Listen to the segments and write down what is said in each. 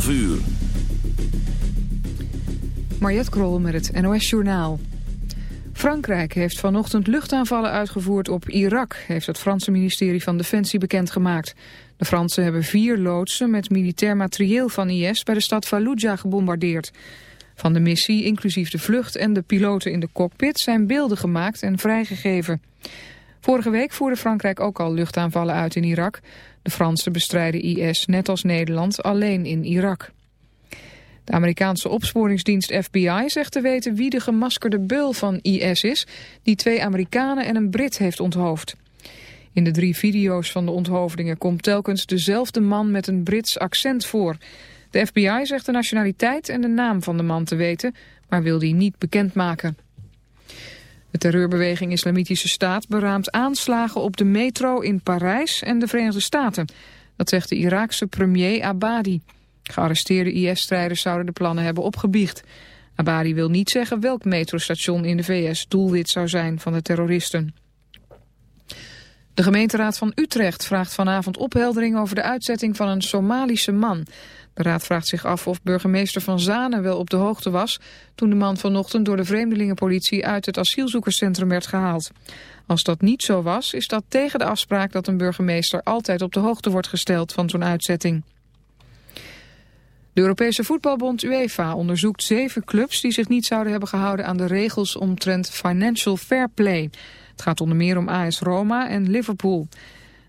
12 uur. Krol met het NOS Journaal. Frankrijk heeft vanochtend luchtaanvallen uitgevoerd op Irak, heeft het Franse ministerie van Defensie bekendgemaakt. De Fransen hebben vier loodsen met militair materieel van IS bij de stad Fallujah gebombardeerd. Van de missie, inclusief de vlucht en de piloten in de cockpit, zijn beelden gemaakt en vrijgegeven. Vorige week voerde Frankrijk ook al luchtaanvallen uit in Irak. De Fransen bestrijden IS net als Nederland alleen in Irak. De Amerikaanse opsporingsdienst FBI zegt te weten wie de gemaskerde beul van IS is... die twee Amerikanen en een Brit heeft onthoofd. In de drie video's van de onthoofdingen komt telkens dezelfde man met een Brits accent voor. De FBI zegt de nationaliteit en de naam van de man te weten, maar wil die niet bekendmaken. De terreurbeweging Islamitische Staat beraamt aanslagen op de metro in Parijs en de Verenigde Staten. Dat zegt de Iraakse premier Abadi. Gearresteerde IS-strijders zouden de plannen hebben opgebiecht. Abadi wil niet zeggen welk metrostation in de VS doelwit zou zijn van de terroristen. De gemeenteraad van Utrecht vraagt vanavond opheldering over de uitzetting van een Somalische man. De raad vraagt zich af of burgemeester Van Zanen wel op de hoogte was... toen de man vanochtend door de vreemdelingenpolitie uit het asielzoekerscentrum werd gehaald. Als dat niet zo was, is dat tegen de afspraak dat een burgemeester altijd op de hoogte wordt gesteld van zo'n uitzetting. De Europese voetbalbond UEFA onderzoekt zeven clubs die zich niet zouden hebben gehouden aan de regels omtrent financial fair play. Het gaat onder meer om AS Roma en Liverpool.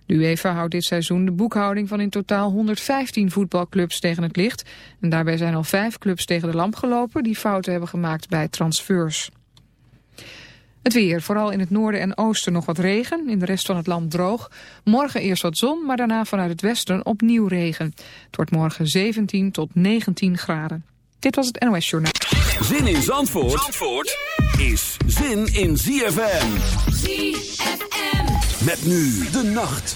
De UEFA houdt dit seizoen de boekhouding van in totaal 115 voetbalclubs tegen het licht. En daarbij zijn al vijf clubs tegen de lamp gelopen die fouten hebben gemaakt bij transfers. Het weer, vooral in het noorden en oosten nog wat regen, in de rest van het land droog. Morgen eerst wat zon, maar daarna vanuit het westen opnieuw regen. Het wordt morgen 17 tot 19 graden. Dit was het NOS Journaal. Zin in Zandvoort, Zandvoort is zin in ZFM. ZFM. Met nu de nacht.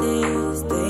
places they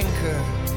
to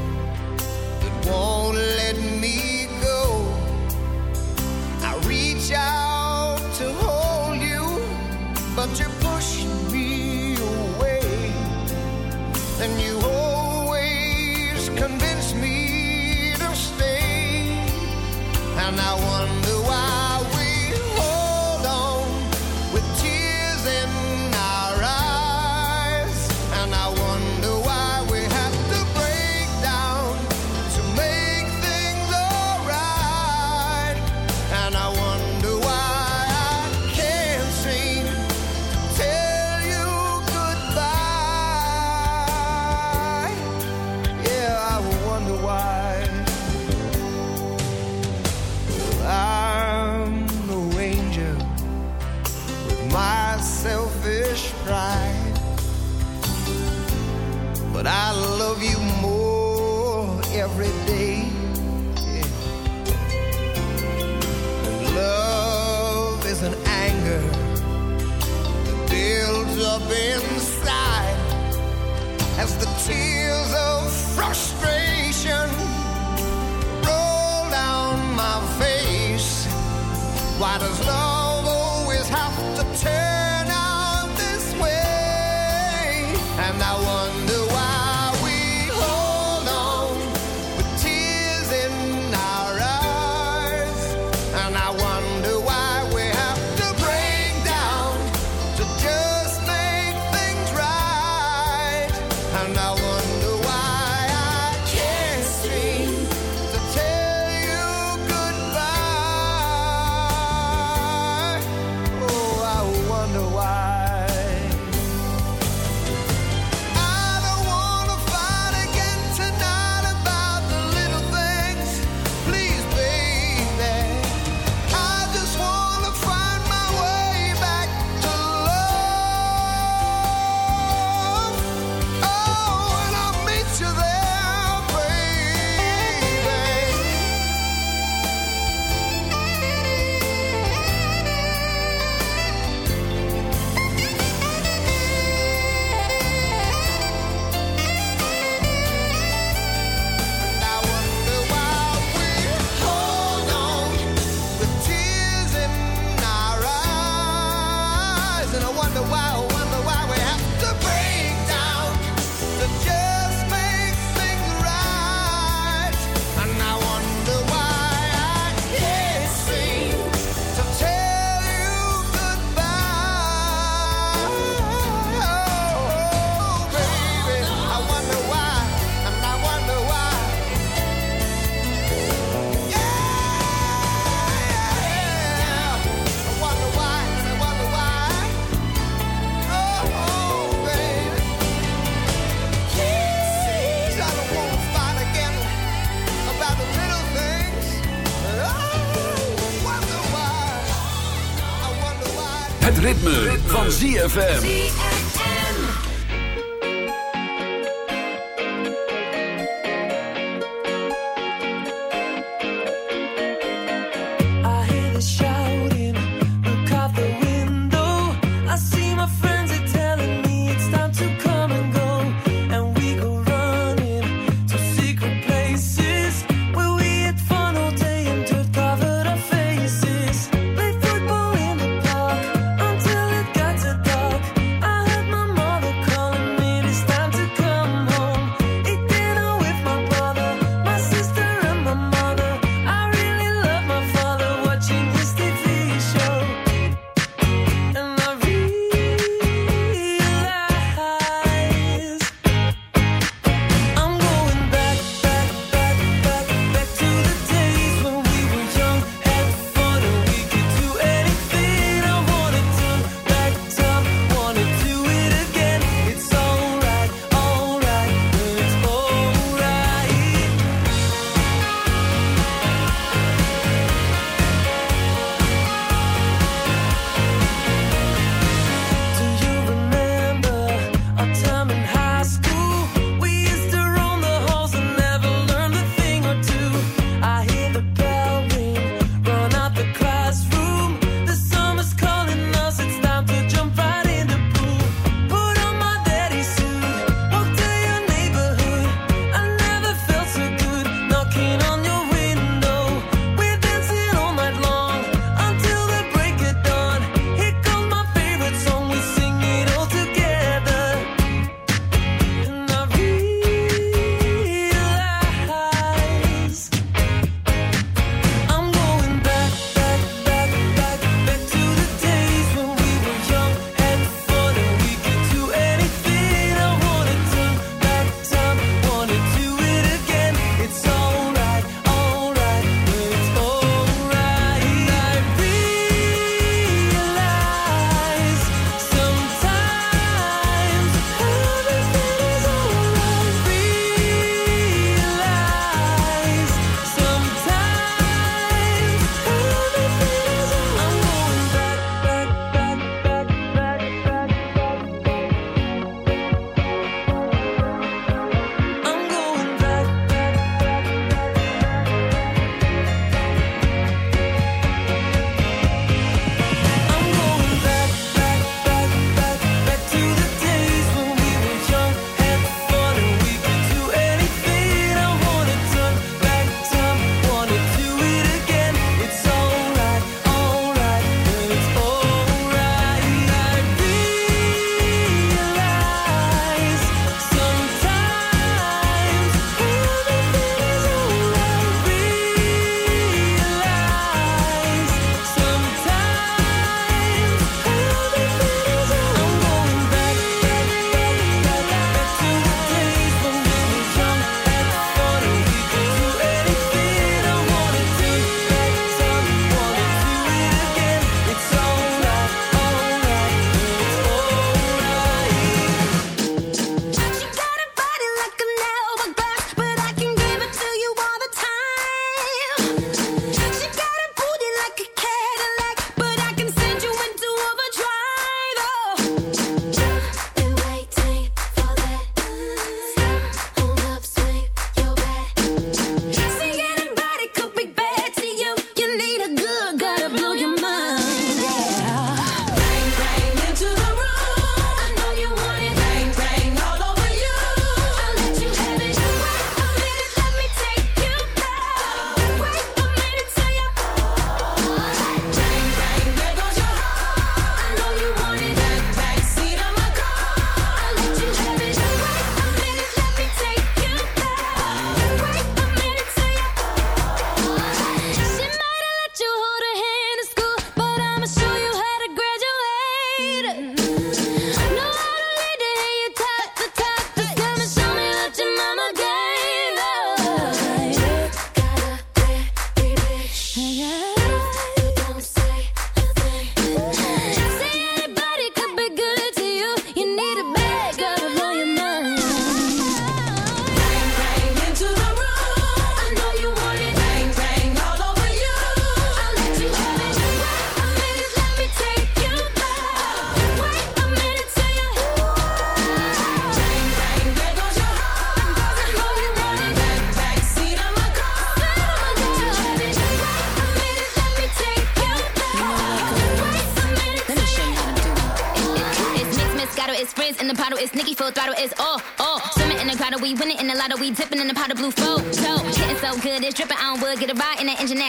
ZFM.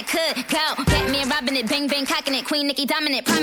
could go. Batman robbing it, bang bang cocking it, Queen Nicki dominant.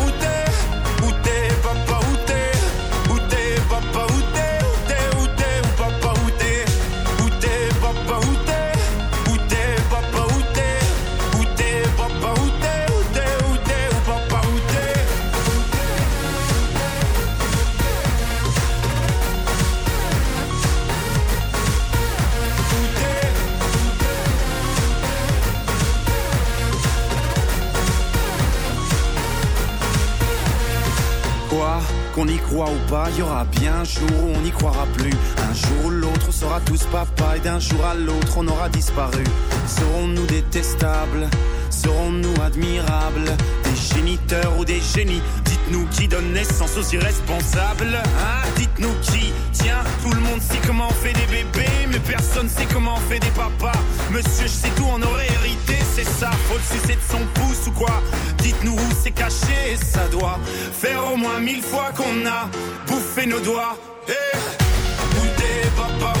jour à l'autre, on aura disparu. Serons-nous détestables? Serons-nous admirables? Des géniteurs ou des génies? Dites-nous qui donne naissance aux irresponsables Hein? Dites-nous qui? Tiens, tout le monde sait comment on fait des bébés Mais personne sait comment on fait des papas. Monsieur, je sais tout, on aurait hérité C'est ça, faut le sucer de son pouce ou quoi? Dites-nous où c'est caché Ça doit faire au moins mille fois qu'on a bouffé nos doigts. Eh Où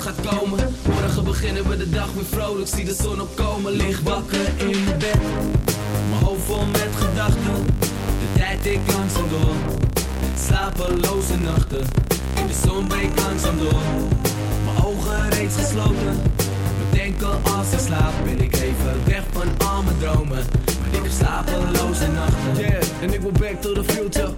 Morgen beginnen we de dag weer vrolijk, zie de zon opkomen. Lig wakker in mijn bed, mijn hoofd vol met gedachten. De tijd ik langzaam door, slapeloze nachten. In de zon breekt langzaam door, mijn ogen reeds gesloten. Bedenken als ik slaap, ben ik even weg van al mijn dromen. Maar ik heb slapeloze nachten. Yeah, en ik wil back to the future.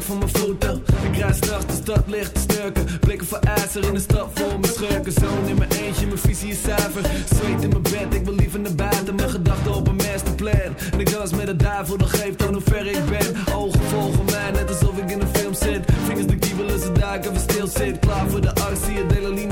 Van mijn. Ik rijd straks de stad licht te snurken. Blikken voor ijzer in de stad voor mijn schurken. Zoon in mijn eentje, mijn visie is zuiver. Zweet in mijn bed, ik wil liever naar buiten. Mijn gedachten op een masterplan. En ik dans met de duivel, dat geeft aan hoe ver ik ben. Ogen volgen mij, net alsof ik in een film zit. Vingers de kiebelen, ze duiken, we stil zit. Klaar voor de arts, adrenaline kicks.